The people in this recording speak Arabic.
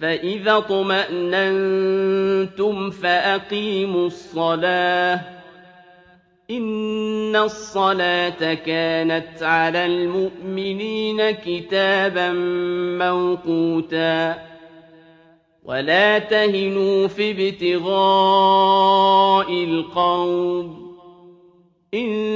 فَإِذَا اطْمَأْنَنتُمْ فَأَقِيمُوا الصَّلَاةَ ۚ. إِنَّ الصَّلَاةَ كَانَتْ عَلَى الْمُؤْمِنِينَ كِتَابًا مَّوْقُوتًا. وَلَا تَهِنُوا فِي ابْتِغَاءِ الْقَوْمِ ۖ. إِن